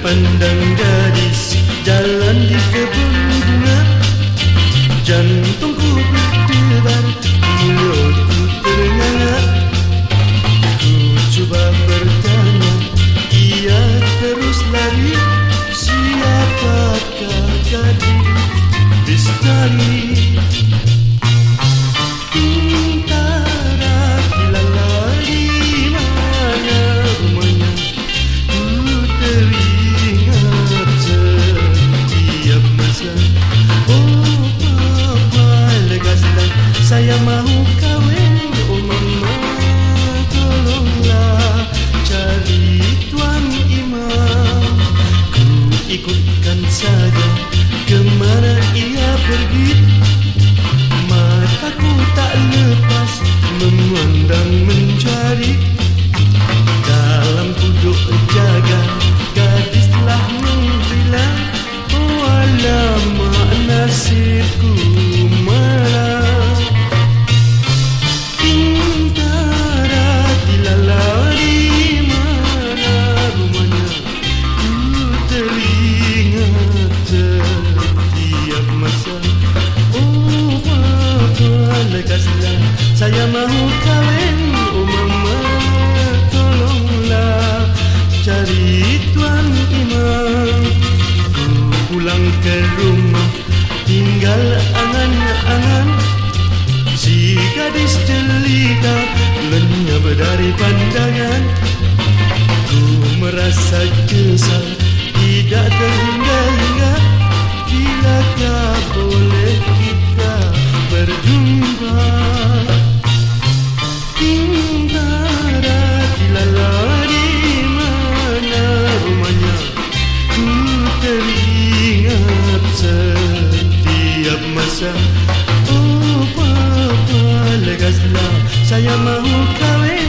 pandang gadis jalan di kebun bunga. Jantungku berdebar mulutku terengah. ku cuba bertanya ia terus lari? Siapakah gadis di ikutkan saja Kemana ia pergi. Mataku tak lepas Memandang mencari Saya mahu kawin. Oh mama Tolonglah Cari tuan imam. Pulang ke rumah Tinggal angan-angan. Si gadis jelita Lenyap dari pandangan. Ku merasa kesal Tidak terhingga-hingga setiap masa. Oh, apa-apa legaslah. Saya mahu kahwin.